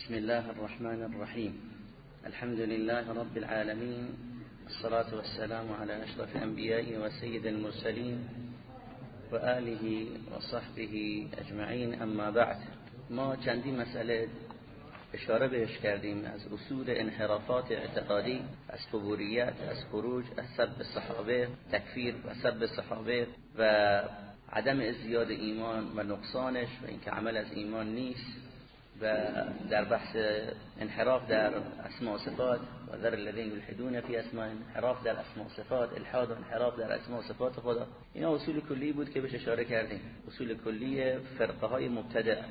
بسم الله الرحمن الرحيم. الحمد لله رب العالمين الصلاة والسلام على أشرف الأنبياء وسيد المرسلين وآله وصحبه أجمعين. أما بعد ما چندی مسئله اشاره بهش کردیم؟ از اصول انحرافات اعتقادی از قبوریت از خروج از سب صحابه تکفیر و سب صحابه و عدم ازدیاد ایمان و نقصانش و اینکه عمل از ایمان نیست. و در بحث انحراف در اسماء و صفات و در الذين يلحدون في اسماء انحراف در اسماء و صفات الحاد و انحراف در اسماء و صفات خدا. اینا اصول کلی بود که بهش اشاره کردیم. اصول کلی فرقه های مبتدع.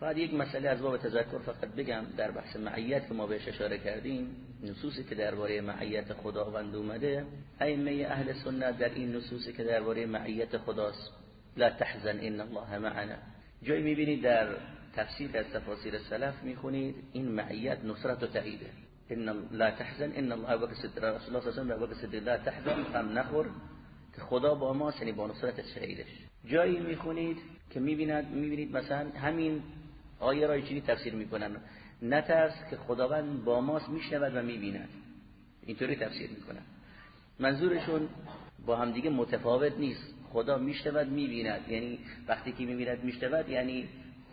بعد یک مسئله از باب تذکر فقط بگم در بحث معیت که ما بهش اشاره کردیم. نصوصی که درباره معیت خداوند اومده ائمه اهل سنت در این نصوصی که درباره معیت خداست لا تحزن ان الله معنا. جایی می‌بینید در تفسیر از تفاسیر سلف می‌خونید این معیت نصرت و تاییده ان لا تحزن ان الله و رسول الله صلی الله علیه و لا تحزن غم نخور. که خدا با ما یعنی با نصرت شهیدش. جایی می‌خونید که می‌بیند می‌بینید مثلا همین آیه را چیزی تفسیر می‌کنن. نترس که خداوند با ماست میشنود و می‌بیند. اینطوری تفسیر می‌کنن. منظورشون با همدیگه متفاوت نیست. خدا میشنود می‌بیند. یعنی وقتی که می‌بیند میشنود یعنی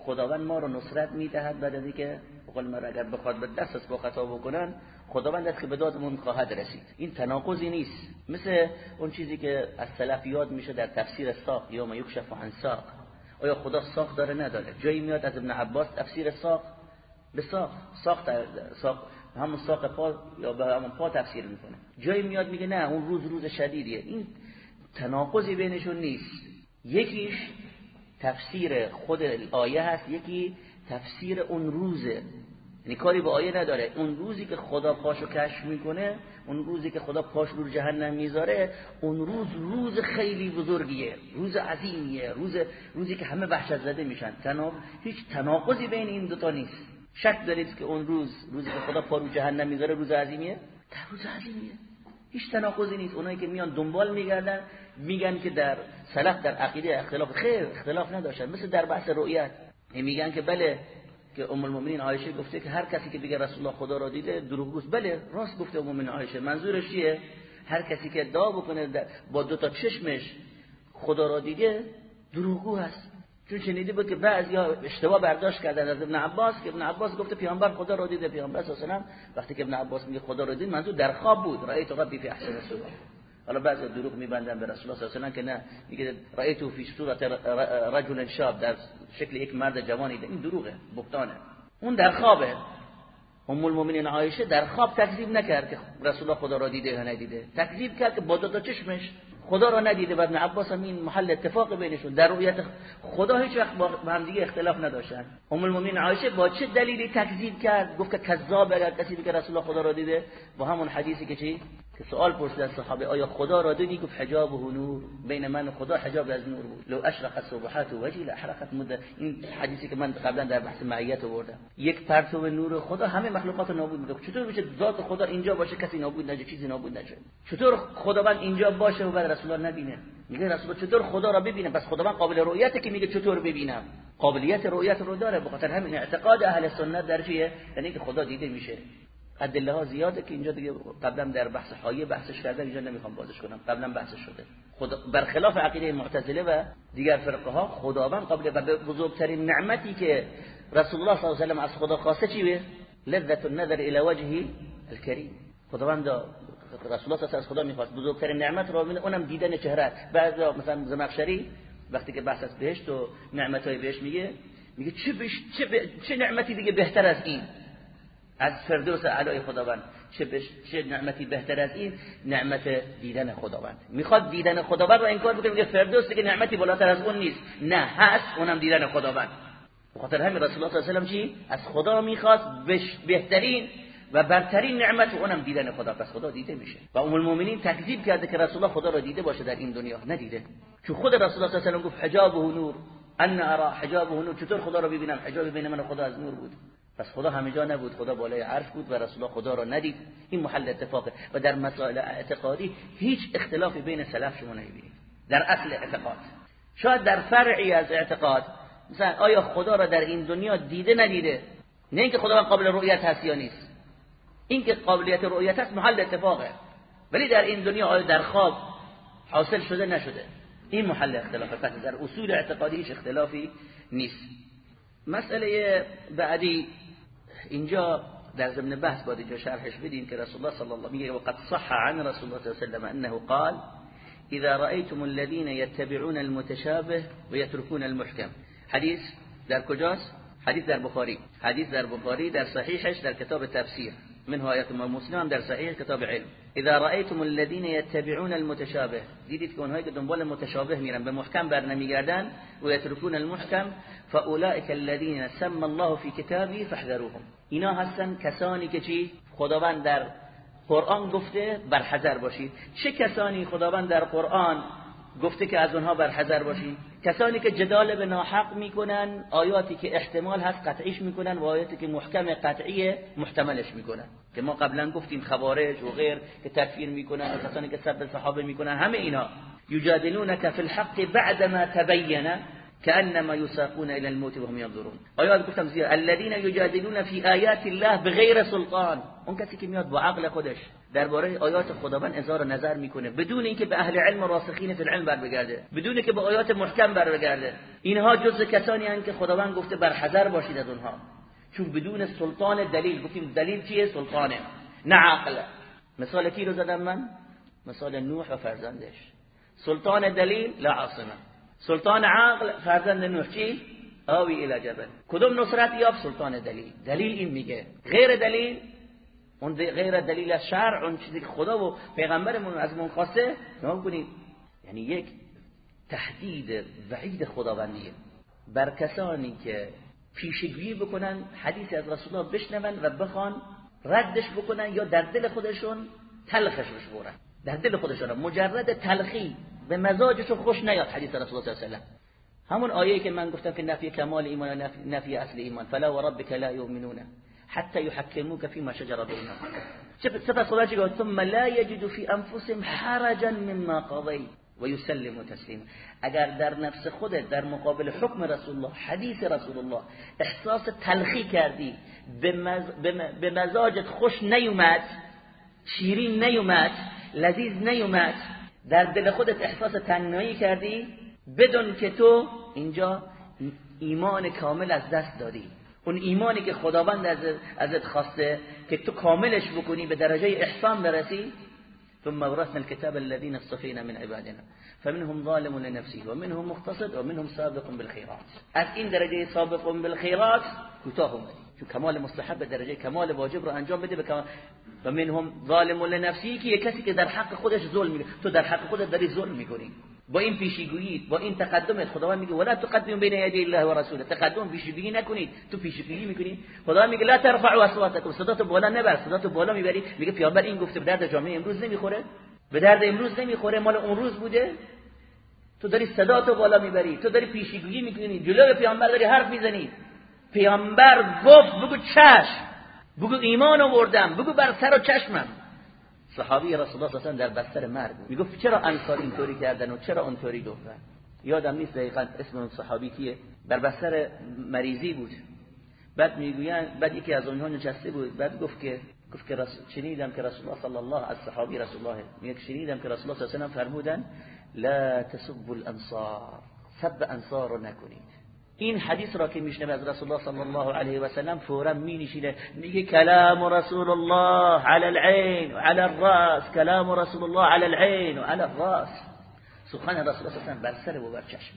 خداوند ما رو نصرت می‌دهد بعد از اینکه بقول ما اگر بخواد به دست با خطا بکنن خداوند است که به دادمون خواهد رسید. این تناقضی نیست. مثل اون چیزی که از سلف یاد میشه در تفسیر ساق یا ما یکشف عن ساق. آیا خدا ساق داره نداره؟ جایی میاد از ابن عباس تفسیر ساق به ساق. ساق ساق همون ساق پا یا به همون پا تفسیر می‌کنه. جایی میاد میگه نه اون روز روز شدیدیه. این تناقضی بینشون نیست. یکیش تفسیر خود آیه هست یکی تفسیر اون روزه. یعنی کاری به آیه نداره. اون روزی که خدا پاشو کشف می‌کنه اون روزی که خدا پاش رو جهنم می‌ذاره اون روز روز خیلی بزرگیه روز عظیمیه روز روزی که همه وحشت زده میشن. تناق هیچ تناقضی بین این دوتا نیست. شک دارید که اون روز روزی که خدا پا رو جهنم می‌ذاره روز عظیمیه؟ روز عظیمیه. هیچ تناقضی نیست. اونایی که میان دنبال میگردن میگن که در سلف در عقیده اختلاف خیر اختلاف نداشتن مثل در بحث رؤیت. میگن که بله که ام المؤمنین عایشه گفته که هر کسی که بگه رسول الله خدا را دیده دروغگوست بله راست گفته ام المؤمنین عایشه. منظورش چیه؟ هر کسی که ادعا بکنه با دو تا چشمش خدا را دیده دروغگو هست. چون شنیده بود که بعضیا اشتباه برداشت کردن از ابن عباس که ابن عباس گفته پیامبر خدا را دیده پیامبر صلی وقتی که ابن عباس میگه خدا را دید منظور در خواب بود. رأیت ربی فی احسن صورت حالا بعضی دروغ میبندن به رسول الله صلی که نه میگه رأیت فی صورت رجل شاب در شکل یک مرد جوانی. این دروغه بهتانه. اون در خوابه. ام المؤمنین عایشه در خواب تکذیب نکرد که رسول الله خدا را دیده یا ندیده. تکذیب کرد که با دو تا چشمش خدا را ندیده و ابن عباس هم این محل اتفاق بینشون. در رؤیت خدا هیچ وقت با هم دیگه اختلاف نداشتن. ام المؤمنین عایشه با چه دلیلی تکذیب کرد؟ گفت که کذاب اگر کسی که رسول الله خدا را دیده. با همون حدیثی که چی؟ که سوال پرسید صحابه آیا خدا را دیدی؟ گفت حجاب و نور. بین من و خدا حجاب از نور بود. لو اشرقت صبحات وجهی لاحرقت مده این حدیثی که من قبلا در بحث معیت آوردم. یک پرتو نور خدا همه مخلوقات نابود می‌کنه. چطور میشه ذات خدا اینجا باشه کسی نابود نشه چیزی نابود نشه؟ چطور خداوند اینجا باشه و بعد رسول الله نبینه؟ میگه رسول چطور خدا را ببینه؟ پس خداوند قابل رؤیته که میگه چطور ببینم؟ قابلیت رؤیت رو داره. بخاطر همین اعتقاد اهل سنت در چیه؟ یعنی که خدا دیده میشه. ادله ها زیاده که اینجا دیگه قبلا در بحث حایه بحثش کردم اینجا نمی‌خوام بازش کنم. قبلا بحثش شده. خدا برخلاف عقیده معتزله و دیگر فرقه ها خداوند قبل و بزرگترین نعمتی که رسول الله صلی الله علیه و از خدا خواسته چیه؟ لذت النظر الى وجهه الكریم. خداوند رسول الله از خدا می‌خواست. بزرگترین نعمت رو اونم دیدن چهره بعضی مثلا زمخشری وقتی که بحث از بهشت و نعمتای بهش میگه میگه چه, چه, چه نعمتی دیگه بهتر از این؟ از فردوس علای خداوند چه. چه نعمتی بهتر از این؟ نعمت دیدن خداوند. می‌خواد دیدن خداوند رو انکار بکنه میگه فردوس که نعمتی بالاتر از اون نیست. نه هست اونم دیدن خداوند. بخاطر همین رسول الله صلی الله علیه و چی؟ از خدا می‌خواست بهترین و برترین نعمت اونم دیدن خدا پس خدا دیده میشه. و ام المؤمنین تکذیب کرده که رسول الله خدا را دیده باشه در این دنیا. ندیده. چون خود رسول الله صلی الله علیه و گفت حجابه نور. أنى أرى حجابه نور. چطور خدا رو ببینم؟ حجاب بین من و خدا از نور بود. پس خدا همه جا نبود. خدا بالای عرش بود و رسول خدا را ندید. این محل اتفاقه. و در مسائل اعتقادی هیچ اختلافی بین سلف شما نمی‌بینید. در اصل اعتقاد. شاید در فرعی از اعتقاد. مثلا آیا خدا را در این دنیا دیده ندیده؟ نه اینکه خداوند قابل رؤیت هست یا نیست. اینکه قابلیت رؤیت هست محل اتفاقه. ولی در این دنیا آیا در خواب حاصل شده نشده؟ این محل اختلافه. پس در اصول اعتقادیش اختلافی نیست. مسئله بعدی اینجا در ضمن بحث باید اینجا شرحش بدیم که رسول الله صلی الله علیه و وقد صح عن رسول الله صلی الله علیه و أنه قال إذا رأيتم الذين يتبعون المتشابه ويتركون المحكم. حدیث در کجاست حدیث در بخاری حدیث در بخاری در صحیحش در کتاب تفسیر من آیات مسلم در صحیح کتاب علم. اذا رأيتم الذين يتبعون المتشابه دیدید که اونهایی که دنبال متشابه میرن به محکم بر نمیگردن و یترکون المحکم فاولئك الذين سمى الله في كتابه فاحذروهم. اینا هستن کسانی که چی؟ خداوند در قرآن گفته بر حذر باشید. چه کسانی خداوند در قرآن گفته که از اونها بر حذر باشید کسانی که جدال به ناحق می‌کنن آیاتی که احتمال هست قطعیش می‌کنن و آیاتی که محکم قطعی محتملش می‌کنن. که ما قبلا گفتیم خوارج و غیر که تکفیر می‌کنن و کسانی که سب صحابه می‌کنن همه اینا. یجادلونک فی الحق بعدما تبین كانما يساقون الى الموت وهم ينظرون. آیات گفتم زیاد الذين يجادلون في آیات الله بغیر سلطان. اون کسی که میاد با عقل خودش درباره آیات خداوند اظهار نظر می‌کنه بدون اینکه به اهل علم راسخین فی العلم بر بگرده بدون اینکه به آیات محکم بر بگرده اینها جز کسانی هستند که خداوند گفته بر حذر باشید از اونها. چون بدون سلطان دلیل گفتیم دلیل چیه؟ سلطانه. نه عقل. مثال کی رو زدم من؟ مثال نوح و فرزندش. سلطان دلیل لا عاصمه. سلطان عقل فرزند نوح چی؟ آوی الى جبل. کدوم نصرت یاب سلطان دلیل؟ دلیل این میگه. غیر دلیل اون غیر دلیل شرع اون چیزی که خدا و پیغمبرمون از من خواسته نگاه کنید یعنی یک تهدید وعید خداوندیه. بر کسانی که پیشگویی بکنن حدیث از رسول الله بشنون و بخوان ردش بکنن یا در دل خودشون تلخش بشورن در دل خودشون مجرد تلخی. به مزاجشون خوش نیاد حدیث رسول الله صلی الله علیه و همون آیه که من گفتم که نفی کمال ایمان و نفی اصل ایمان. فلا و ربک لا یؤمنون حتى يحكموك فيما شجر بينهم سپس خدا چی ثم لا يجد في انفسهم حرجا مما قضيت ويسلم تسليما اگر در نفس خودت در مقابل حکم رسول الله حدیث رسول الله احساس تلخی کردی به مزاجت خوش نیومد شیرین نیومد لذیذ نیومد در دل خودت احساس تنهایی کردی؟ بدون که تو اینجا ایمان کامل از دست دادی. اون ایمانی که خداوند ازت خواسته که تو کاملش بکنی به درجه احسان برسی؟ ثم ورثنا الكتاب الذين اصطفينا من عبادنا. فمنهم ظالم لنفسه ومنهم مقتصد ومنهم سابق بالخيرات. از این درجه سابق بالخيرات کوتاه اومدی چون کمال مستحب درجه کمال واجب رو انجام بده به و منهم ظالم لنفسه که کسی که در حق خودش ظلم می‌کنه. تو در حق خودت داری ظلم می‌کنی. با این پیشگویی با این تقدمت خداوند میگه ولا تقدموا بین یدی الله و رسوله. تقدم پیشگویی نکنید تو پیشگویی می‌کنی. خدا میگه لا ترفعوا اصواتکم. صداتو بالا نبر صداتو بالا می‌بری. میگه پیامبر این گفته به درد جامعه امروز نمی‌خوره. به درد امروز نمی‌خوره مال اون روز بوده. تو داری صداتو بالا می‌بری تو داری پیشگویی می‌کنی. جلو پیامبر داری حرف می‌زنی. پیامبر گفت بگو چشم. بگو ایمان آوردم. بگو بر سر و چشمم. صحابی رسول الله صلی در بستر مرگ می‌گفت چرا انصار اینطوری کردن و چرا اونطوری گفتن یادم نیست دقیقا اسم اون صحابی کیه. در بستر مریضی بود. بعد می‌گوین بعد یکی از اونها نشسته بود. بعد گفت که گفت که رسول شنیدم که رسول الله صلی الله از صحابی رسول الله. میگه شنیدم که رسول الله صلی الله فرمودن لا تسبوا الانصار سب انصار رو نکنید. این حدیث را که میشنه از رسول الله صلی الله علیه و سلم فورا مینشینه. میگه کلام رسول الله علی العین و علی الراس. کلام رسول الله علی العین و علی الراس. سخن رسول الله صلی بر سر و بر چشم.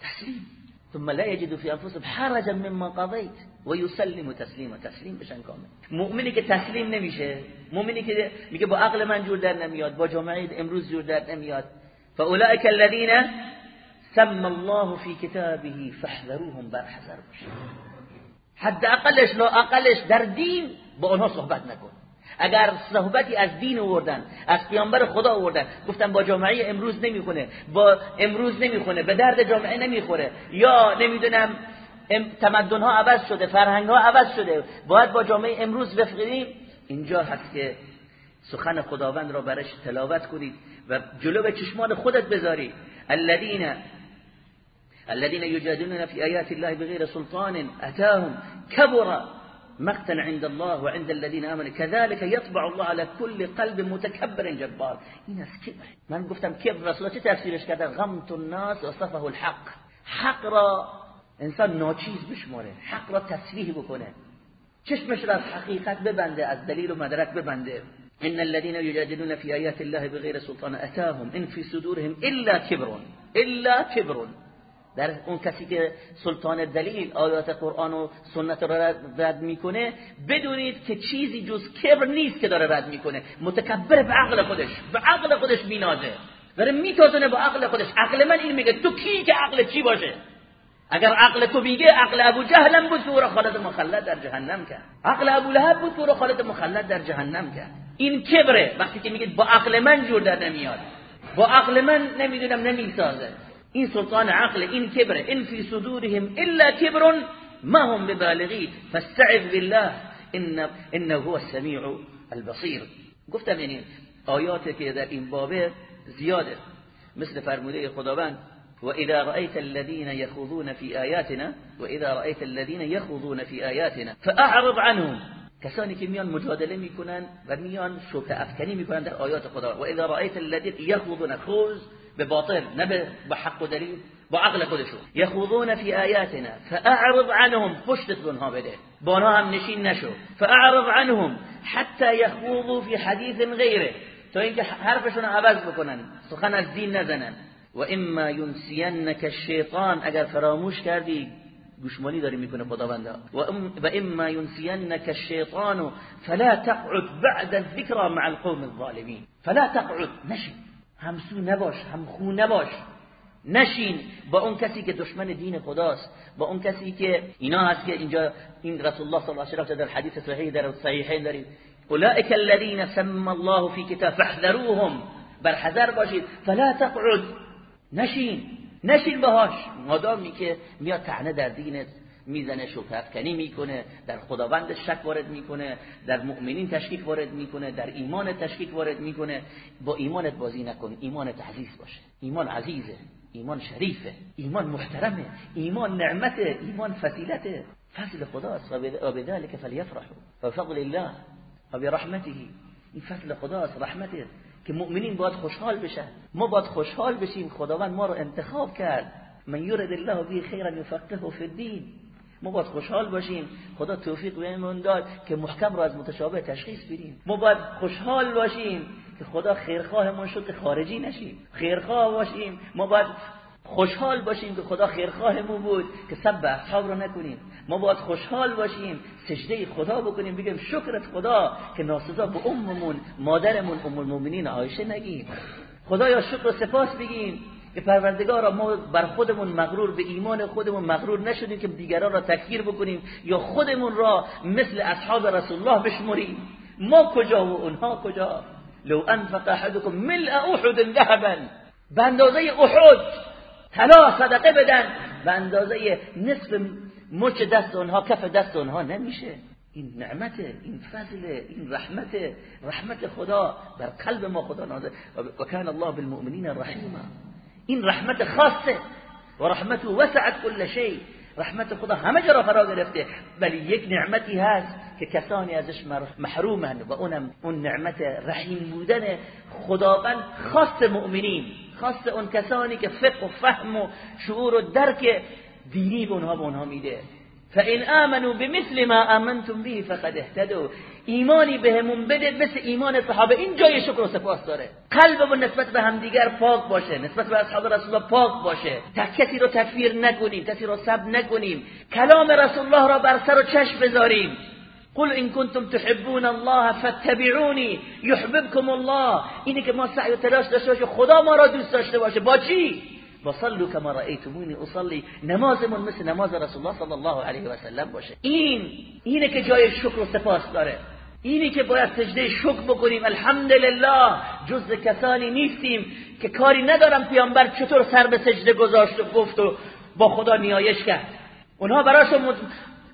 تسلیم. ثم لا يجد في انفسهم حرجا مما قضيت ويسلم تسليما تسلیم بشن کامل. مؤمنی که تسلیم نمیشه. مؤمنی که میگه با عقل من جور در نمیاد با جامعه امروز جور در نمیاد. فاولئک الذين سم الله في كتابه فاحذروهم بر حذر باشید حد اقلش لا اقلش در دین با اونها صحبت نکن. اگر صحبتی از دین آوردن از پیامبر خدا آوردن گفتن با جامعه امروز نمی‌خونه با امروز نمی‌خونه به درد جامعه نمی‌خوره یا نمی‌دونم تمدن ها عوض شده فرهنگ ها عوض شده باید با جامعه امروز بفقیدیم اینجا هست که سخن خداوند را برش تلاوت کنید و جلو چشمان خودت بذاری الذين الذين يجادلون في آيات الله بغير سلطان أتاهم. كبر مقتا عند الله و عند الذين آمنوا. كذلك يطبع الله على كل قلب متكبر جبار. این از کبر من گفتم کبر رسول چه غمت الناس وصفه الحق. حق را انسان ناچیز بشماره حق را تصریح بکنه چشمش را از ببنده. از دلیل و مدرک ببنده. إن الذين يجادلون في آيات الله بغير سلطان أتاهم. إن في صدورهم إلا كبر. إلا كبر. در اون کسی که سلطان دلیل آیات قرآن و سنت را رد می‌کنه بدونید که چیزی جز کبر نیست که داره رد می‌کنه. متکبر به عقل خودش به عقل خودش مینازه داره میتازنه با عقل خودش. عقل من این میگه تو کی که عقل چی باشه؟ اگر عقل تو میگه عقل ابو جهلم بود او را خالد مخلد در جهنم کرد. عقل ابو لهب بود او را خالد مخلد در جهنم کرد. این کبره. وقتی که میگه با عقل من جور در نمیاد. با عقل من نمی‌دونم نمی‌سازه. این سلطان عقل این کبره إن فی صدورهم إلا کبر ما هم ببالغی فاستعذ بالله ان إنه هو السمیع البصیر گفتم یعنی آیاتی که در این بابه زیاده. مثل فرموده خداوند وإذا رأيت الذين يخوضون في آياتنا وإذا رأيت الذين يخوضون في آياتنا فأعرض عنهم. کسانی که میان مجادله میکنن و میان شبه افکنی میکنن در آیات خدا و اذا رأيت الذين يخوضون خوض به باطل نه به حق و دلیل با عقل خودشون. یخوضون فی آیاتنا فاعرض عنهم پشتت اونها بده. با آنها هم نشین نشو. فأعرض عنهم حتى يخوضوا في حديث غيره. تا اینکه حرفشون عوض بکنن سخن از دین نزنن. وإما ينسينك الشيطان اگر فراموش کردی گوشمالی داری می‌کنه خداوند وإما ينسينك الشيطان فلا تقعد بعد الذکر مع القوم الظالمين. فلا تقعد نشین. همسو نباش همخو نباش. نشین با اون کسی که دشمن دین خداست با اون کسی که اینا هست که اینجا این رسول الله صلی الله علیه و آله در حدیث صحیح در صحیحین داریم. اولئک الذین سم الله فی کتاب فاحذروهم. بر حذر باشید. فلا تقعد. نشین. نشین باهاش. مادامی که میاد تعنه در دینت. می‌زنه شبه افکنی می‌کنه در خداوند شک وارد می‌کنه در مؤمنین تشکیک وارد می‌کنه در ایمان تشکیک وارد می‌کنه. با ایمانت بازی نکن ایمانت عزیز باشه ایمان عزیزه ایمان شریفه ایمان محترمه ایمان نعمته ایمان فضیلته. فضل خداست و بذلك فلیفرحوا و فضل الله و برحمته. این فضل خداست رحمته. که مؤمنین باید خوشحال بشن. ما باید خوشحال بشیم. خداوند ما رو انتخاب کرد. من یرد الله به خیرا یفقهه فی الدین. ما باید خوشحال باشیم. خدا توفیق بهمون داد که محکم رو از متشابه تشخیص بدیم. ما باید خوشحال باشیم که خدا خیرخواهمون شد که خارجی نشیم. خیرخواه باشیم. ما باید خوشحال باشیم که خدا خیرخواهمون بود که سب اصحاب رو نکنیم. ما باید خوشحال باشیم سجده خدا بکنیم. بگیم شکرت خدا که ناسزا به اممون مادرمون ام المؤمنین عایشه نگیم. خدایا شکر و سپاس بگیم. که پروردگارا ما بر خودمون مغرور به ایمان خودمون مغرور نشدیم که دیگران را تکفیر بکنیم یا خودمون را مثل اصحاب رسول الله بشمریم. ما کجا و اونها کجا؟ لو انفق احدكم ملء احد ذهبا. به اندازه احد طلا صدقه بدن. به اندازه نصف مچ دست اونها کف دست اونها نمیشه. این نعمت این فضل این رحمت رحمت خدا بر قلب ما خدا نازل. و کان الله بالمؤمنین رحیما. این رحمت خاصه و رحمت وسعت كل شيء رحمت خدا همه جا را فرا گرفته. ولی یک نعمتی هست که کسانی ازش محرومن و اونم اون نعمت رحیم بودن خداوند خاص مؤمنین. خاص اون کسانی که فقه و فهم و شعور و درک دینی به اونها به اونها میده. فان آمنوا بمثل ما آمنتم به فقد اهتدوا. ایمانی بهمون بده مثل ایمان صحابه. این جای شکر و سپاس داره. قلبمون نسبت به همدیگر پاک باشه. نسبت به اصحاب رسول الله پاک باشه. کسی رو تکفیر نکنیم کسی رو سب نکنیم. کلام رسول الله را بر سر و چشم بذاریم. قل ان کنتم تحبون الله فاتبعوني يحببكم الله. اینه که ما سعی و تلاش داشته باشه خدا ما را دوست داشته باشه. با چی؟ با صلو کما رأیتمونی اصلی. نمازمون مثل نماز رسول الله صلی الله علیه و سلم باشه. این اینه که جای شکر و سپاس داره. اینی که باید سجده شکر بکنیم الحمدلله جز کسانی نیستیم که کاری ندارم پیامبر چطور سر به سجده گذاشت و گفت و با خدا نیایش کرد. اونها براشون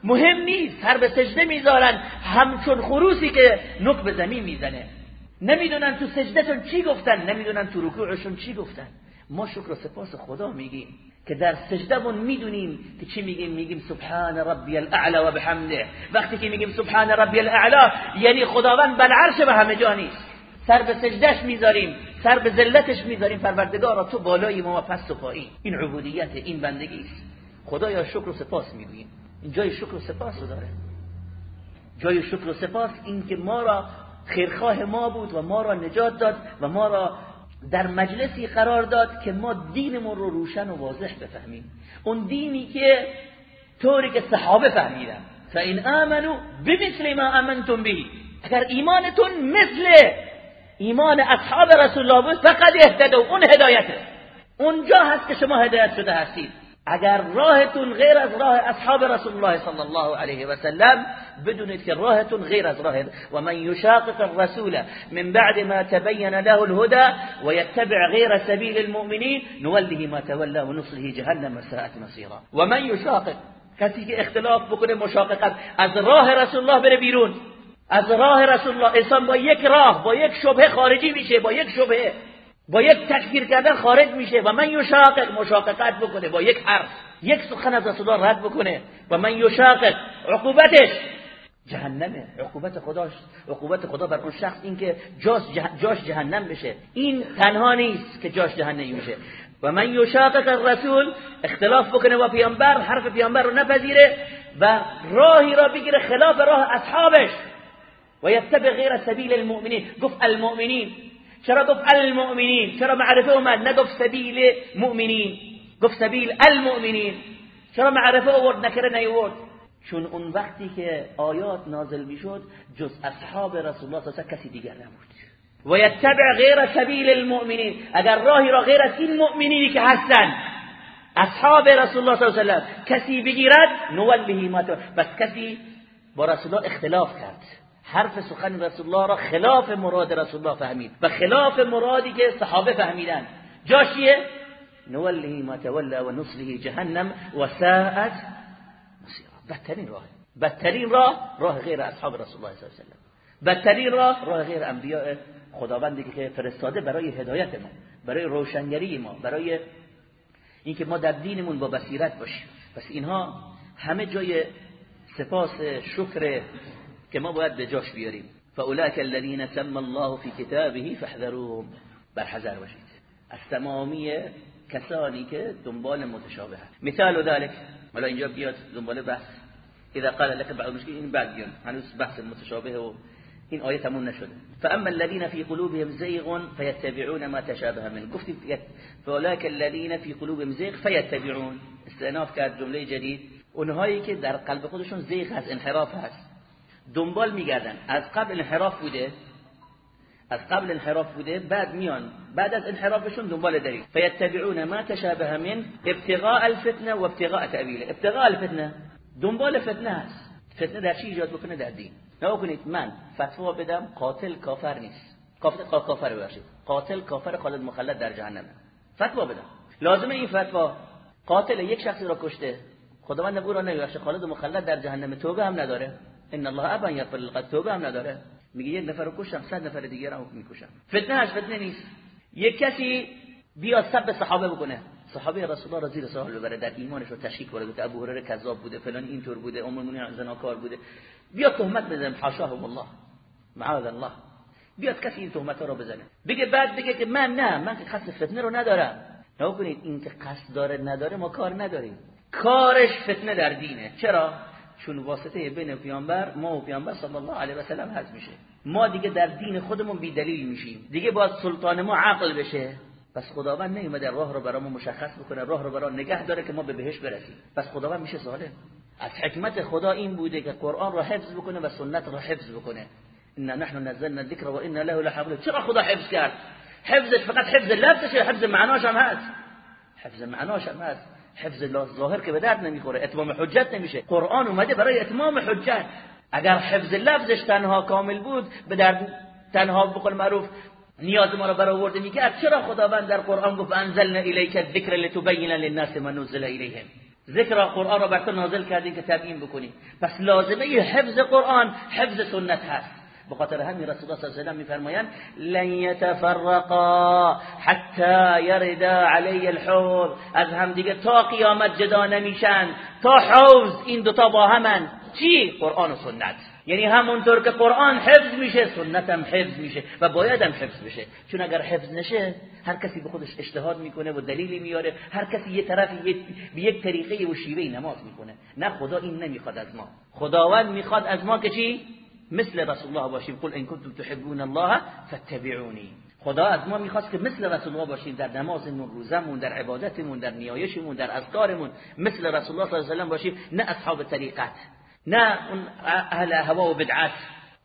مهم نیست سر به سجده می‌ذارن. همچون خروسی که نک به زمین می‌زنه. نمی‌دونن تو سجدهشون چی گفتن نمی‌دونن تو رکوعشون چی گفتن. ما شکر و سپاس خدا میگیم که در سجدهمون می‌دونیم که چی میگیم؟ میگیم سبحان ربی الاعلى و بحمده. وقتی که میگیم سبحان ربی الاعلى یعنی خداوند بر عرش به همه جا نیست. سر به سجدش می‌ذاریم سر به ذلتش می‌ذاریم. پروردگارا تو بالای ما و پس و پایین. این عبودیت این بندگی است. خدایا شکر و سپاس می‌گوییم. این جای شکر و سپاس رو داره. جای شکر و سپاس این که ما را خیرخواه ما بود و ما را نجات داد و ما را در مجلسی قرار داد که ما دینمون رو روشن و واضح بفهمیم. اون دینی که طوری که صحابه فهمیدن. فاین آمنو بمثل ما امنتم به. اگر ایمانتون مثل ایمان اصحاب رسول الله بود فقط اهتدو اون هدایته. اونجا هست که شما هدایت شده هستید. اگر راهتون غیر از راه اصحاب رسول الله صلی الله علیه و سلم بدونید که راهتون غیر از راه و من یشاقق الرسول من بعد ما تبین له الهدى ويتبع غیر سبیل المؤمنین نوله ما تولى ونصله جهنم ساءت مصيرا و من یشاقق کسی که اختلاف بکنه مشاققت از راه رسول الله بره بیرون. از راه رسول الله انسان با یک راه با یک شبهه خارجی میشه با یک شبهه. با یک تکفیر کردن خارج میشه و من یشاقق مشاققت بکنه با یک حرف. یک سخن از رسول الله رد بکنه و من یشاقق. عقوبتش جهنمه. عقوبت خداش عقوبت خدا بر اون شخص این که جاش, جهنم بشه. این تنها نیست که جاش جهنمی میشه و من یشاقق الرسول اختلاف بکنه با پیامبر حرف پیامبر رو نپذیره و راهی را بگیره خلاف راه اصحابش. و یتبع غیر سبیل المؤمنین. گفت المؤمنین. چرا گفت المؤمنین؟ چرا معرفه اومد؟ نگفت سبیل مؤمنین. گفت سبیل المؤمنین. چرا معرفه آورد؟ نکره نیورد چون اون وقتی که آیات نازل می‌شد جز اصحاب رسول الله صلی کسی دیگر نبود. و یتبع غیر سبیل المؤمنین اگر راهی را غیر از این مؤمنینی که هستن اصحاب رسول الله صلی الله کسی بگیرد نوله ما بس کسی با رسول الله اختلاف کرد. حرف سخن رسول الله را خلاف مراد رسول الله فهمید و خلاف مرادی که صحابه فهمیدن. جاشیه نوله ما تولى و نصله جهنم و ساعت بدترین راه. بدترین راه راه غیر اصحاب رسول الله صلی الله علیه و بدترین راه راه غیر انبیاء خداوندی که فرستاده برای هدایت ما برای روشنگری ما برای اینکه ما در دینمون با بصیرت باشیم. پس اینها همه جای سپاس شکر که ما باید به جاش بیاریم. فاولئک الذین سمى الله فی کتابه فاحذروهم برحذر باشید. از تمامی کسانی که دنبال متشابه هست. مثال ذلك حالا اینجا بیاد دنبال بحث. اذا قال لك بعض المشكلين این بعد بیان. هنوز بحث متشابه و این آیه تموم نشده. فاما الذين في قلوبهم زيغ فيتبعون ما تشابه منه. گفت فاولئك الذين في قلوبهم زيغ فيتبعون استئناف کرد جمله جدید. اونهایی که در قلب خودشون زیغ هست انحراف هست. دنبال میگردن. از قبل انحراف بوده. از قبل انحراف بوده بعد میان. بعد از انحرافشون دنبال دلیل. فیتبعون ما تشابه من ابتغاء الفتنه و ابتغاء تأویله. ابتغاء الفتنه دنبال فتنه است فتنه در چی ایجاد بکنه؟ در دین. نگاه کنید من فتوا بدم قاتل کافر نیست. قاتل کافر باشید قاتل کافر خالد مخلد در جهنم. فتوا بدم. لازمه این فتوا قاتل یک شخصی را کشته. خداوند او را نمیبخشه خالد مخلد در جهنم. توبه هم نداره. ان الله ابا یغفر القتل توبه هم نداره میگه یک نفر رو کشتم صد نفر دیگه رو می‌کشم فتنه اش فتنه نیست یک کسی بیا سب صحابه بکنه صحابه رسول الله را زیر سوال ببره در ایمانش رو تشکیک کنه که ابو هریره کذاب بوده فلان اینطور بوده ام المؤمنین زناکار بوده بیا تهمت بزنه حاشاه الله معاذ الله بیاد کسی این تهمت رو بزنه بگه بعد بگه که من نه من که قصد فتنه رو ندارم نه کنید این که قصد داره نداره ما کار نداریم کارش فتنه در دینه چرا چون واسطه بین پیامبر ما و پیامبر صلی الله علیه و سلم هست میشه. ما دیگه در دین خودمون بی دلیل میشیم. دیگه باید سلطان ما عقل بشه. پس خداوند نمیده راه رو برامون مشخص بکنه راه رو برام نگه داره که ما به بهش برسیم. پس خداوند میشه ظالم از حکمت خدا این بوده که قرآن رو حفظ بکنه و سنت رو حفظ بکنه. ان نحن نزلنا الذکر و انا له لحافظون. چرا خدا حفظ کرد؟ حفظش فقط حفظ لفظش حفظ معناش هم هست. حفظ معناش هم هست. حفظ ظاهر که به درد نمی‌خوره اتمام حجت نمیشه. قرآن اومده برای اتمام حجت. اگر حفظ لفظش تنها کامل بود به درد تنها بقول معروف نیاز ما رو برآورده می‌کرد چرا خداوند در قرآن گفت انزلنا الیک الذکر لتبین للناس ما نزل الیهم؟ ذکر قرآن رو بر تو نازل کردیم که تبیین بکنی پس لازمه حفظ قرآن حفظ سنت هست. به خاطر همین رسول الله صلی الله علیه و میفرمایند لن یتفرقا حتی یردا علی الحوض. از هم دیگه تا قیامت جدا نمیشن. تا حوض این دوتا با همن. چی؟ قرآن و سنت. یعنی همونطور که قرآن حفظ میشه سنت هم حفظ میشه و باید هم حفظ بشه. چون اگر حفظ نشه هر کسی به خودش اجتهاد می‌کنه و دلیلی میاره. هر کسی یه طرف به یک طریقه و شیوه نماز می‌کنه نه خدا این نمی‌خواد از ما. خداوند می‌خواد از ما که چی؟ مثل رسول الله باشیم. قل ان کنتم تحبون الله فاتبعونی. خدا از ما می‌خواست که مثل رسول الله باشیم در نمازمون روزمون در عبادتمون در نیایشمون در اذکارمون. مثل رسول الله صلی الله علیه و باشیم. نه اصحاب طریقت نه اهل هوا و بدعت.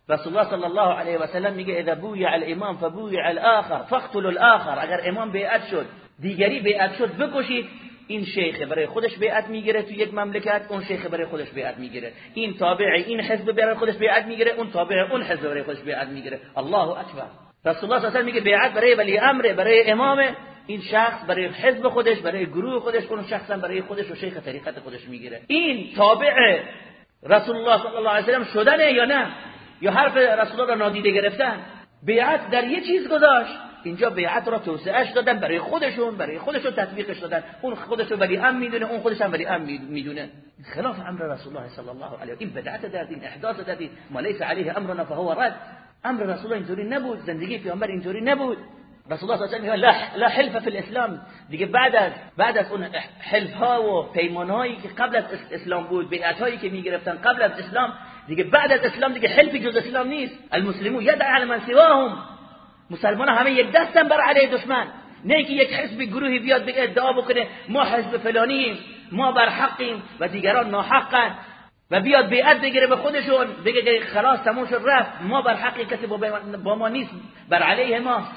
رسول الله صلی الله علیه و سلم میگه اذا بویع الامام فبویع الاخر فاقتلوا الاخر. اگر امام بیعت شد دیگری بیعت شد بکشید. این شیخ برای خودش بیعت می‌گیره تو یک مملکت اون شیخ برای خودش بیعت می‌گیره. این تابع این حزب برای خودش بیعت می‌گیره اون تابع اون حزب برای خودش بیعت می‌گیره. الله اکبر. رسول الله صلی میگه بیعت برای ولی امر برای امام این شخص برای حزب خودش برای گروه خودش اون شخصا برای خودش و شیخ طریقت خودش می‌گیره. این تابع رسول الله صلی الله علیه و شدنه یا نه؟ یا حرف رسول الله را نادیده گرفتن؟ بیعت در یه چیز گذاشت. اینجا بیعت را توسعهش دادن برای خودشون برای خودشون تطبیقش دادن. اون خودشو ولی ام می‌دونه اون خودش هم ولی ام می‌دونه. خلاف امر رسول الله صلی الله علیه و این بدعت در دین احداث در دین ما لیس علیه امرنا فهو رد. امر رسول الله نبود زندگی پیامبر اینطوری نبود. رسول الله صلی الله علیه و لا حلف فی الاسلام. دیگه بعد از بعد از اون حلف ها و پیمان هایی که قبل از اسلام بود بیعت هایی که می‌گرفتن قبل از اسلام دیگه بعد از اسلام دیگه حلفی جز اسلام نیست. المسلمون یدع علی من سواهم. مسلمان همه یک دستن بر علیه دشمن. نه که یک حزب گروهی بیاد بگه ادعا بکنه ما حزب فلانیم ما بر حقیم و دیگران ناحقن. و بیاد بیعت بگیره به خودشون بگه خلاص تموم شد رفت. ما بر حقی کسی با ما نیست بر علیه ما.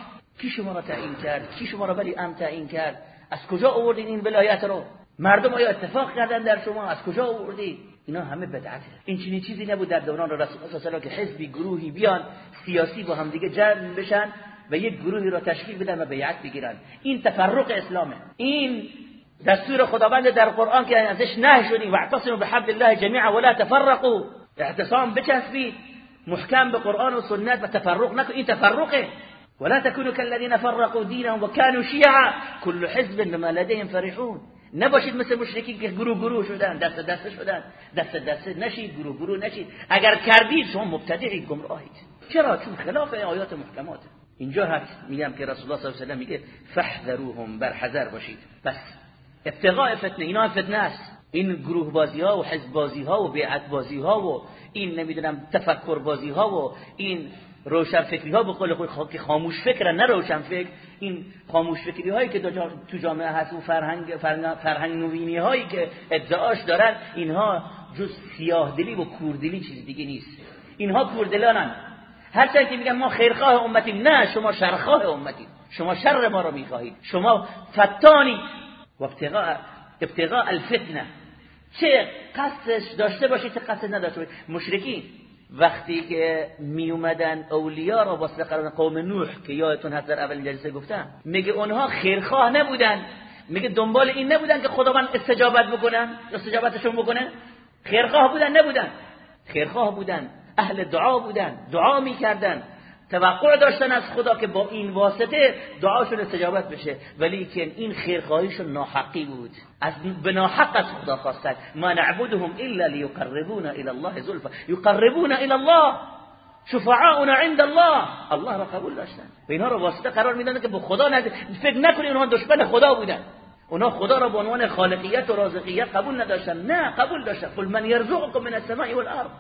کی شما را تعیین کرد؟ کی شما را ولی ام تعیین کرد؟ از کجا آوردین این ولایت رو؟ مردم آیا اتفاق کردن در شما؟ از کجا آوردید اینا همه بدعته این چنین چیزی نبود در دوران رسول الله که حزبی گروهی بیان سیاسی با هم دیگه جمع بشن و یک گروهی را تشکیل بدن و بیعت بگیرن. این تفرق اسلامه. این دستور خداوند در قرآن که ازش نه شدیم واعتصموا بحبل الله جميعا ولا تفرقوا. اعتصام بچسبید محکم به قرآن و سنت و تفرق نکن. این تفرقه. ولا تكونوا كالذين فرقوا دينهم وكانوا شيعا كل حزب بما لديهم فرحون. نباشید مثل مشرکین که گروه گروه شدن دست دست شدن دست دست نشید گروه گروه نشید. اگر کردید شما مبتدعید گمراهید. چرا؟ چون خلاف آیات محکمات. اینجا هست میگم که رسول الله صلی الله علیه و میگه فحذروهم بر حذر باشید. بس. ابتغاء فتنه. اینا فتنه است. این گروه بازی ها و حزب بازی ها و بیعت بازی ها و این نمی‌دونم تفکر بازی ها و این روشن فکری ها به قول خود که خاموش فکرن نه روشن فکر این خاموش فکری هایی که تو جامعه هست و فرهنگ فرهنگ نوینی هایی که ادعاش دارن اینها جز سیاه دلی و کوردلی چیز دیگه نیست. اینها کوردلانن. هرچند که میگن ما خیرخواه امتیم نه شما شرخواه امتیم شما شر ما رو می‌خواهید. شما فتانی. و ابتغاء ابتغاء الفتنه. چه قصدش داشته باشید چه قصد نداشته باشید. مشرکین. وقتی که می اومدن اولیا را واسه قرار قوم نوح که یادتون هست در اول جلسه گفتم میگه اونها خیرخواه نبودن. میگه دنبال این نبودن که خداوند استجابت بکنن استجابتشون بکنه خیرخواه بودن نبودن. خیرخواه بودن اهل دعا بودن دعا می‌کردن. توقع داشتن از خدا که با این واسطه دعاشون استجابت بشه. ولی که این خیرخواهیشون ناحقی بود. از به ناحق از خدا خواستن. ما نعبدهم الا لیقربونا الى الله زلفا. یقربونا الى الله. شفعاؤنا عند الله. الله را قبول داشتن. و اینها رو واسطه قرار میدن که به خدا نزد فکر نکنید اونها دشمن خدا بودن. اونها خدا را به عنوان خالقیت و رازقیت قبول نداشتن. نه قبول داشتن. قل من یرزقكم من السماء والارض.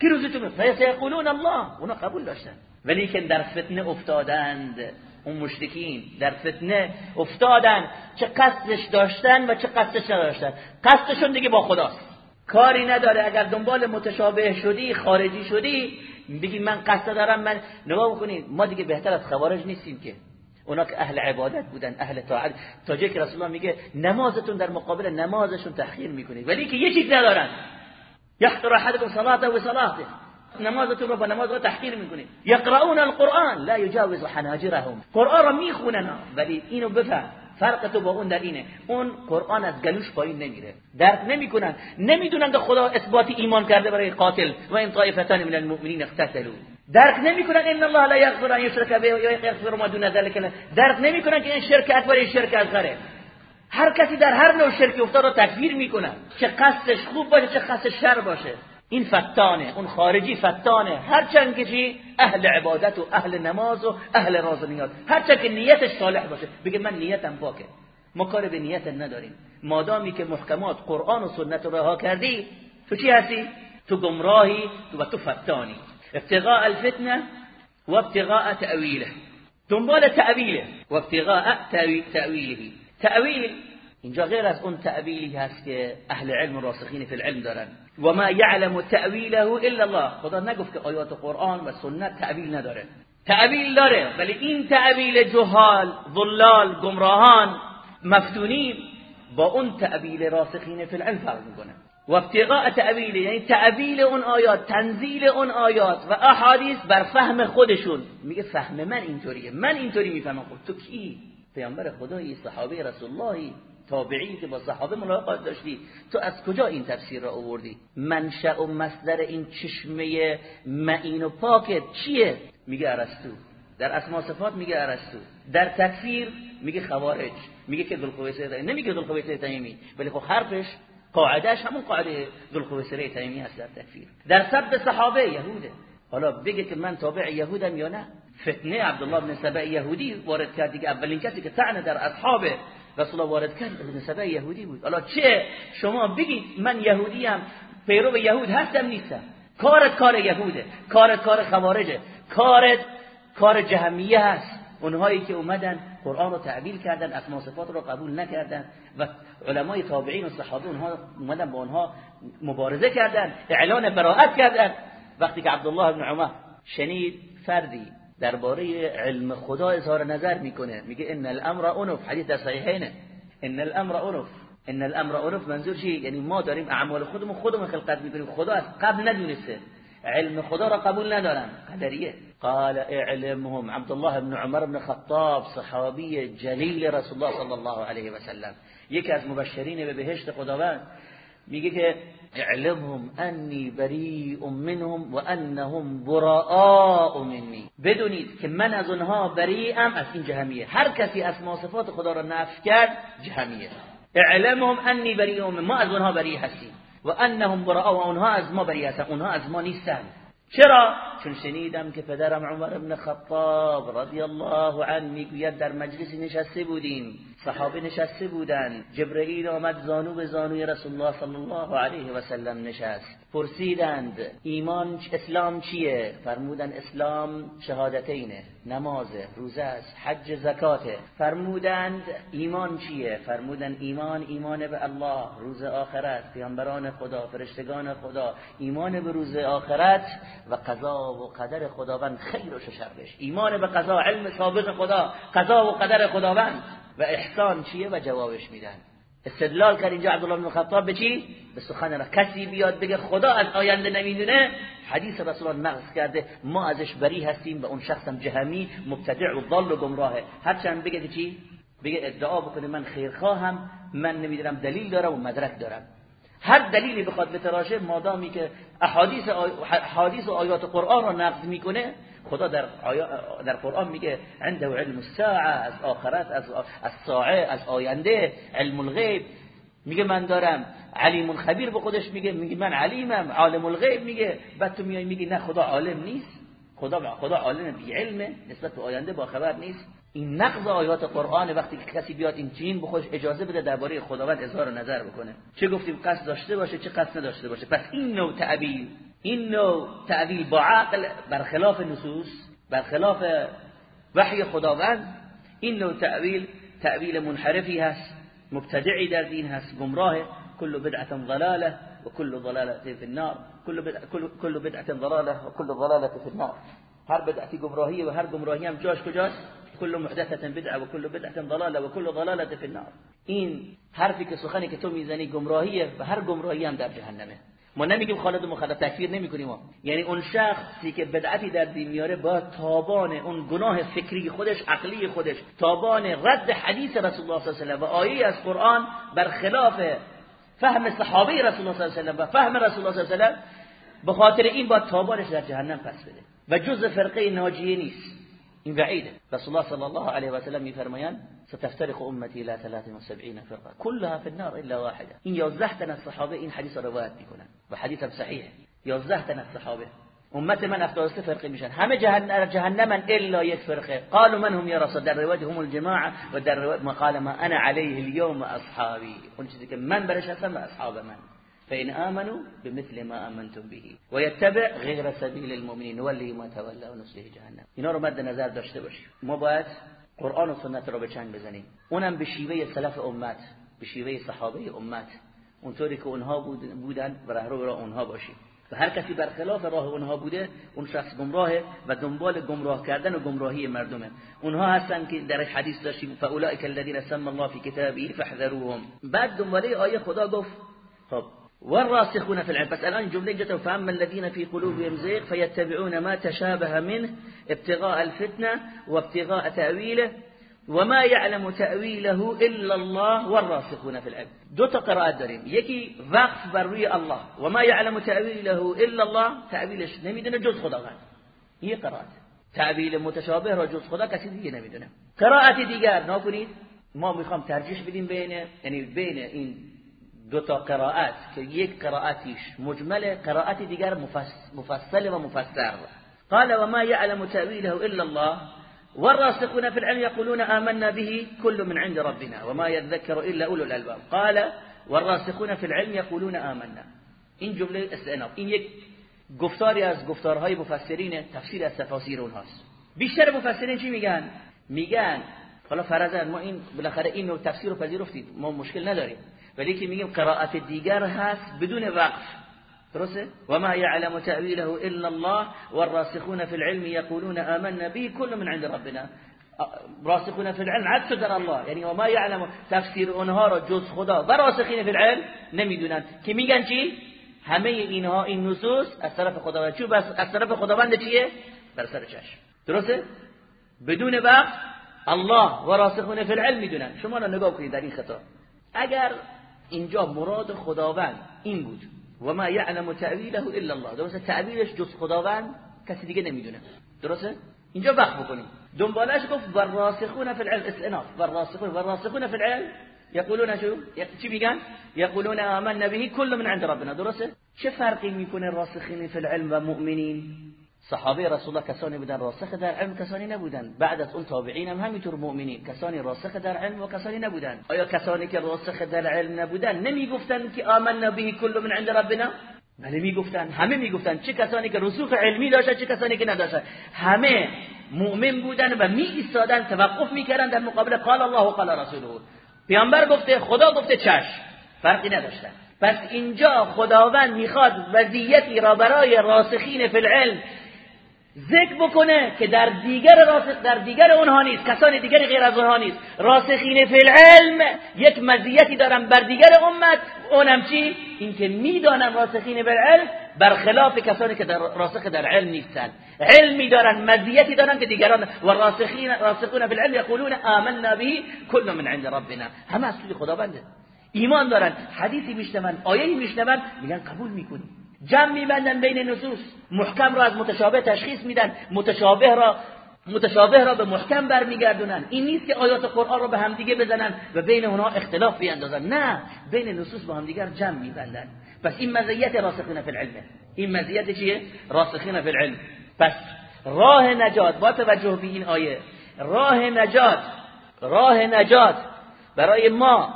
کی روزتون فیقولون الله. اونا قبول داشتن. ولی که در فتنه افتادند. اون مشرکین در فتنه افتادن چه قصدش داشتن و چه قصدش نداشتن. قصدشون دیگه با خداست. کاری نداره. اگر دنبال متشابه شدی خارجی شدی بگی من قصد دارم من نگاه بکنید ما دیگه بهتر از خوارج نیستیم که. اونا که اهل عبادت بودن اهل طاعت. تا جایی که رسول الله میگه نمازتون در مقابل نمازشون تأخیر می‌کنید. ولی که یه چیز ندارن. یحقر احدكم صلاته و صلاته نمازتون رو با نماز رو تحقیر می‌کنید یقرؤون القرآن لا یجاوز حناجرهم. قرآن رو می‌خونن ولی اینو بفهم فرق تو با اون در اینه اون قرآن از گلوش پایین نمیره. درک نمی‌کنن. نمی‌دونن که خدا اثبات ایمان کرده برای قاتل. و این طایفتان من المؤمنین اقتتلوا. درک نمی‌کنن ان الله لا یغفر ان یشرک به و یغفر ما دون ذلك درک نمی‌کنن که این شرک اکبر شرک اصغره. هر کسی در هر نوع شرکی افتاد رو تکفیر می‌کنه چه قصدش خوب باشه چه قصدش شر باشه. این فتانه اون خارجی فتانه. هرچند که چی؟ اهل عبادت و اهل نماز و اهل راز نیاز. هرچند که نیتش صالح باشه. بگه من نیتم پاکه. ما کار به نیت نداریم. مادامی که محکمات قرآن و سنت رو رها کردی تو چی هستی؟ تو گمراهی و تو فتانی. ابتغاء الفتنه و ابتغاء تأویله. دنبال تأویله. و ابتغاء تأویله. تأویل. اینجا غیر از اون تأویلی هست که اهل علم راسخین فی العلم دارن. و ما یعلم تأویله الا الله. خدا نگفت که آیات قرآن و سنت تأویل نداره. تأویل داره ولی این تأویل جهال ضلال گمراهان مفتونین با اون تأویل راسخین فی العلم فرق می‌کنه. و ابتغاء تأویل یعنی تأویل اون آیات تنزیل اون آیات و احادیث بر فهم خودشون. میگه فهم من اینطوریه من اینطوری می‌فهمم. خب تو کی؟ پیامبر خدایی صحابه رسول الله تابعی که با صحابه ملاقات داشتی. تو از کجا این تفسیر را آوردی؟ منشأ و مصدر این چشمه معین و پاکت چیه؟ میگه ارسطو. در اسما صفات میگه ارسطو. در تکفیر میگه خوارج. میگه که ذوالقویسر نمیگه ذوالقویسر تیمی ولی خب حرفش قاعدهش همون قاعده ذوالقویسر تیمی هست در تکفیر. در سب صحابه یهوده. حالا بگه که من تابع یهودم یا نه؟ فتنه عبدالله بن سبع یهودی وارد کرد دیگه. اولین کسی که طعنه در اصحاب رسول الله وارد کرد ابن سبع یهودی بود. حالا چه؟ شما بگید من یهودیم پیرو یهود هستم نیستم. کارت کار یهوده کارت کار خوارجه کارت کار جهمیه هست. اونهایی که اومدن قرآن رو تعبیل کردن اسما صفات رو قبول نکردن و علمای تابعین و صحابه اونها اومدن با اونها مبارزه کردن اعلان براءت کردن. وقتی که عبدالله بن عمر شنید فردی درباره علم خدا اظهار نظر می‌کنه میگه ان الامر انف حدیث در صحیحینه. ان الامر انف ان الامر انف منظور چی؟ یعنی ما داریم اعمال خودمون خودمون خلقت می‌کنیم. خدا از قبل ندونسته علم خدا را قبول ندارن. قدریه. قال اعلمهم. عبد الله بن عمر بن خطاب صحابی جلیل رسول الله صلی الله علیه و سلم. یکی از مبشرین به بهشت خداوند میگه که اعلمهم انی بریء منهم و انهم براء منی. بدونید که من از اونها بریئم از این جهمیه. هر کسی از صفات خدا را نفی کرد جهمیه. اعلمهم انی بریء ما از اونها بری هستیم. و انهم براء و اونها از ما بری هستن اونها از ما نیستن چرا؟ چون شنیدم که پدرم عمر ابن خطاب رضی الله عنه می‌گوید در مجلسی نشسته بودیم. صحابه نشسته بودند. جبرئیل آمد زانو به زانوی رسول الله صلی الله علیه و سلم نشست. پرسیدند ایمان اسلام چیه؟ فرمودن اسلام شهادتینه نماز روزه است حج زکاته فرمودند ایمان چیه؟ فرمودن ایمان ایمان به الله روز آخرت پیامبران خدا فرشتگان خدا. ایمان به روز آخرت و قضا و قدر خداوند خیر و شرش ایمان به قضا علم سابق خدا قضا و قدر خداوند. و احسان چیه؟ و جوابش میدن. استدلال کرد اینجا عبدالله بن خطاب به چی؟ به سخن را. کسی بیاد بگه خدا از آینده نمی‌دونه حدیث رسول الله نقص کرده ما ازش بری هستیم و اون شخصم جهمی مبتدع و ضال و گمراهه. هرچند بگه چی؟ بگه ادعا بکنه من خیرخواهم من نمی‌دونم دلیل دارم و مدرک دارم. هر دلیلی بخواد به تراشه مادامی که احادیث و آیات قرآن را نقض می‌کنه خدا در, در قرآن میگه عنده علم الساعه از آخرت از از ساعه از آینده علم الغیب. میگه من دارم. علیم خبیر به خودش میگه میگه من علیمم. عالم الغیب میگه بعد تو میای میگی نه خدا عالم نیست. خدا خدا عالم بی علمه نسبت به آینده با خبر نیست. این نقض آیات قرآن وقتی که کسی بیاد این چین بخوش اجازه بده درباره خداوند اظهار نظر بکنه. چه گفتیم قصد داشته باشه چه قصد نداشته باشه. پس این نوع تعبیر این نوع تعبیر با عقل برخلاف نصوص برخلاف وحی خداوند این نوع تعبیر تعبیر منحرفی هست مبتدعی در دین هست گمراه كل بدعة ضلالة وكل ضلالة في النار كل بدعة, كل, كل بدعة ضلالة وكل ضلالة النار. هر بدعتی گمراهی و هر گمراهی هم جاش کجاست؟ كل محدثة بدعة وكل بدعة ضلالة وكل ضلالة في النار. این حرفی که سخنی که تو می‌زنی گمراهیه و هر گمراهی هم در جهنمه. ما نمیگیم خالد مخالف تکفیر نمی‌کنیم ما. یعنی اون شخصی که بدعتی در دین میاره با تابان اون گناه فکری خودش عقلی خودش تابان رد حدیث رسول الله صلی الله علیه و آیه از قرآن برخلاف فهم صحابه رسول الله صلی الله علیه و فهم رسول الله صلی الله علیه به خاطر این با تابانش در جهنم پس بده. و جز فرقه ناجیه نیست. این وعیده رسول الله صلی الله علیه و سلم میفرمایند ستفترق امتی إلى 73 فرقة. كلها في النار إلا واحدة. این 11 تن از صحابه این حدیث رو روایت میکنن و حدیث هم صحیحه 11 تن از صحابه امت من 73 فرقه میشن همه جهنم جهنم إلا یک فرقة. قالوا من هم یا رسول در روایت هم الجماعة. و در روایت ما قال ما أنا عليه اليوم أصحابي. اون چیزی که من برش هستم أصحاب من؟ فإن آمنوا بمثل ما آمنتم به. ويتبع غير سبيل المؤمنين. نوله ما تولى ونصله جهنم. اینا رو مد نظر داشته باشیم. ما باید قرآن و سنت رو به چنگ بزنیم. اونم به شیوه سلف امت به شیوه صحابه امت. اونطوری که اونها بودن و رهرو را اونها باشیم. و هر کسی برخلاف راه اونها بوده اون شخص گمراهه و دنبال گمراه کردن و گمراهی مردمه. اونها هستن که در حدیث داشتیم فأولئك الذين سمى الله في كتابه فاحذروهم. بعد دنباله آیه خدا گفت خب والراسخون في العلم. بس الآن جملة فأما الذين في قلوبهم زيغ فيتبعون ما تشابه منه ابتغاء الفتنة وابتغاء تأويله وما يعلم تأويله إلا الله والراسخون في العلم. دو قرائت داریم یکی وقف بر روی الله. و ما يعلم تأويله إلا الله. تأویلش نمیدونه جز خداوند یه قرائت تعبیل متشابه را جز خدا کسی دیگه نمیدونه قرائت دیگر نکنید ما میخوام ترجیح بدیم بین یعنی بین این دو تا قرائت که یک قرائتیش مجمل قرائت دیگر مفصل و مفسر. قال وما يعلم تأويله إلا الله والراسخون في العلم يقولون آمنا به كل من عند ربنا وما يذكر إلا أولو الألباب. قال والراسخون في العلم يقولون آمنا. این جمله استئناف این یک گفتاری از گفتارهای مفسرین تفسیر از تفاسیر اونهاست. بیشتر مفسرین چی میگن؟ میگن حالا فرضاً ما این بالاخره این نوع تفسیر رو پذیرفتید ما مشکل نداریم. ولی که میگیم قرائت دیگر هست بدون وقف. درسته؟ وما يعلم تأويله إلا الله والراسخون في العلم يقولون آمنا به كل من عند ربنا. راسخون في العلم عكس در الله. یعنی وما يعلم تفسیر اونها را جز خدا و راسخین فی العلم نمی‌دونن. که میگن چی؟ همه اینها این نصوص از طرف خداوند. چون از طرف خداوند چیه؟ بر سر چشم. درسته؟ بدون وقت الله و راسخون فی العلم می‌دونن. شما را نگاه کنید در این خطاب. اگر اینجا مراد خداوند این بود. و ما یعلم تأویله الا الله. درسته؟ تعبیرش جز خداوند کسی دیگه نمی‌دونه. درسته؟ اینجا وقت بکنیم. دنبالش گفت والراسخون فی العلم. استئناف والراسخون. والراسخون فی العلم. یقولون شو؟ چی میگن؟ یقولون آمنا به کل من عند ربنا. درسته؟ چه فرقی می‌کنه راسخین فی العلم و مؤمنین؟ صحابه رسول الله کسانی بودن راسخ در علم کسانی نبودن. بعد از اون تابعین هم همینطور مؤمنین. کسانی راسخ در علم و کسانی نبودن. آیا کسانی که راسخ در علم نبودن نمی‌گفتن که آمنا به کل من عند ربنا؟ بله می‌گفتن. همه می‌گفتن. چه کسانی که رسوخ علمی داشتن چه کسانی که نداشتن. همه مؤمن بودن و می ایستادن توقف می‌کردن در مقابل قال الله و قال رسوله. پیامبر گفته خدا گفته چش فرقی نداشتن. پس اینجا خداوند می‌خواد وضعیتی را برای راسخین فی العلم ذکر بکنه که در دیگر راسخ در دیگر اونها نیست. کسان دیگری غیر از اونها نیست. راسخین فی العلم یک مزیتی دارن بر دیگر امت. اونم چی؟ اینکه می‌دانن راسخین فی العلم برخلاف کسانی که در راسخ در علم نیستن. علمی دارن مزیتی دارن که دیگران و راسخین راسخون فی العلم یقولون آمنا به کل من عند ربنا. همه از سوی ایمان دارن. حدیثی میشنون آیه‌ای میشنون میگن قبول می‌کنیم. جمع میبندن بین نصوص. محکم را از متشابه تشخیص میدن. متشابه را متشابه را به محکم برمیگردونن. این نیست که آیات قرآن را به همدیگه بزنن و بین اونها اختلاف بیاندازن. نه. بین نصوص با همدیگر جمع میبندن. پس این مزیت راسخین فی العلم. این مزیت چیه؟ راسخین فی العلم. پس راه نجات با توجه به این آیه. راه نجات راه نجات برای ما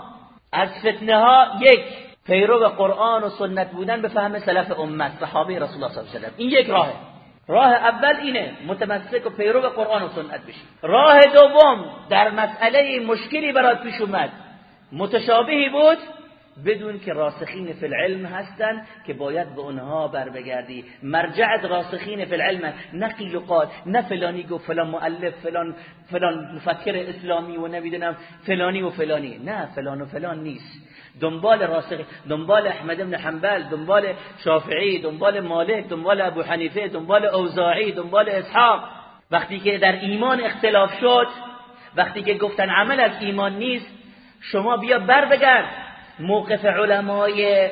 از فتنه ها یک. پیرو قرآن و سنت بودن به فهم سلف امت صحابه رسول الله صلی الله علیه و این یک راهه. راه اول اینه متمسک و پیرو قرآن و سنت بشی. راه دوم در مسئله مشکلی برات پیش اومد. متشابهی بود بدون که راسخین فی العلم هستن که باید به اونها بر بگردی مرجعت راسخین فی العلم نه قیل و قال نه فلانی گفت فلان مؤلف فلان فلان مفکر اسلامی و نمی‌دونم فلانی و فلانی. نه فلان و فلان نیست. دنبال راسخ دنبال احمد بن حنبل دنبال شافعی دنبال مالک دنبال ابو حنیفه دنبال اوزاعی دنبال اسحاق. وقتی که در ایمان اختلاف شد وقتی که گفتن عمل از ایمان نیست شما بیا بر بگرد. موقف علمای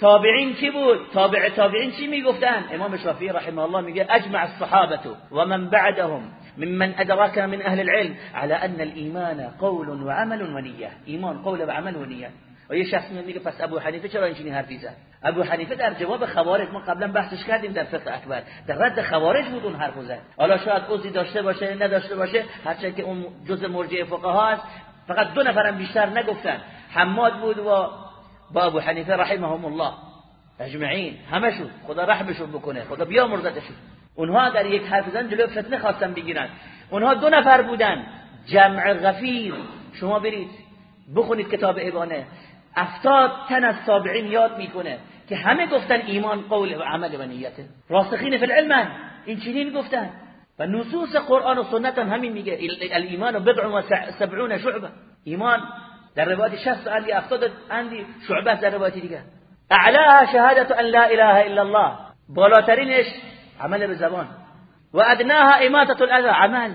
تابعین کی بود؟ تابع تابعین چی می‌گفتن؟ امام شافعی رحمه الله میگه اجمع الصحابه و من بعدهم ممن ادراك من اهل العلم على ان الايمان قول وعمل ونيه ایمان قول و عمل و نیت و یه شخص میگه پس ابو حنیفه چرا اینجوری حرفی زد؟ ابو حنیفه در جواب خوارج ما قبلا بحثش کردیم در فقه اکبر در رد خوارج بود اون حرفو زد. حالا شاید عذری داشته باشه نداشته باشه هرچند که اون جزء مرجع فقها است فقط دو نفرم بیشتر نگفتن. حماد بود و با ابو حنیفه رحمهم الله. اجمعین همشون خدا رحمشون بکنه خدا بیامرزتشون. اونها اگر یک حرف زن جلو فتنه خواستن بگیرن. اونها دو نفر بودن. جمع غفیر. شما برید بخونید کتاب ابانه افتاد تن از تابعین یاد می‌کنه که همه گفتن ایمان قول و عمل و نیته راسخین فی العلم این چنین گفتن. و نصوص قرآن و سنت هم همین میگه. الایمان بضع و سبعون شعبه. ایمان در روایت 60 اندی 70 اندی شعبه در روایت دیگه. اعلاها شهادت ان لا اله الا الله. بالاترینش عمل به زبان. و ادناها اماته الاذى عمل.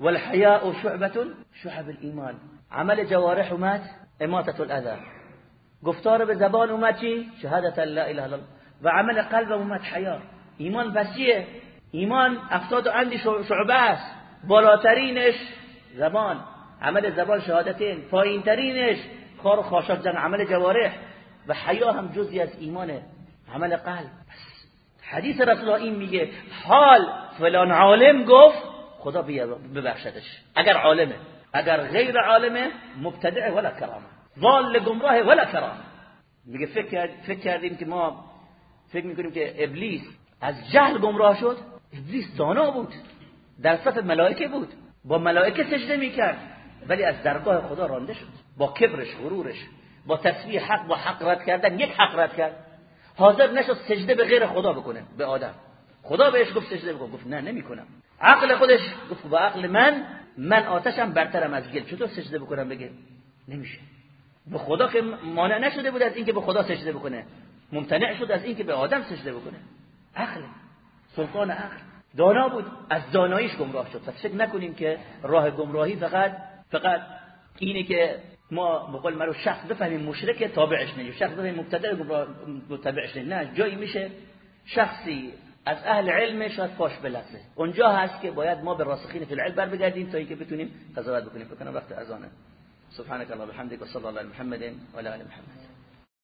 والحياء شعبه شعب الايمان عمل جوارح اومد اماته الاذى. گفتار به زبان اومد چی؟ شهادت لا اله الا الله. و عمل قلب اومد حیا ایمان چیه؟ ایمان افتاد اندی شعبه است. بالاترینش زبان. عمل زبان شهادتین. پایین ترینش کار خاشاک زن عمل جوارح. و حیا هم جزی از ایمانه عمل قلب. حدیث رسول این میگه حال فلان عالم گفت خدا ببخشدش. اگر عالمه. اگر غیر عالمه مبتدع ولا کرامه. ضال گمراه ولا کرامه میگه فکر فکر کردیم که ما فکر می‌کنیم که ابلیس از جهل گمراه شد. ابلیس دانا بود. در صف ملائکه بود. با ملائکه سجده می‌کرد. ولی از درگاه خدا رانده شد. با کبرش غرورش با تسبیح حق با حق رد کردن یک حق رد کرد. حاضر نشد سجده به غیر خدا بکنه به آدم. خدا بهش گفت سجده بکن. گفت نه نمی‌کنم. عقل خودش گفت با عقل من من آتشم برترم از گل. چطور سجده بکنم بگه؟ نمیشه. به خدا که مانع نشده بود از اینکه به خدا سجده بکنه. ممتنع شد از اینکه به آدم سجده بکنه. عقل سلطان عقل. دانا بود از داناییش گمراه شد. پس فکر نکنیم که راه گمراهی فقط فقط اینه که ما به قول مرو شخص بفهمیم مشرک تابعش نه شخص بفهمیم مبتدع متبعش نه جایی میشه شخصی از اهل علم شاید پاش بلفه اونجا هست که باید ما به راسخین فی العلم بر بگردیم تا اینکه بتونیم قضاوت بکنیم. فکر وقت اذانه سبحانك اللهم وبحمدك وصلى الله على محمد وعلى آل محمد.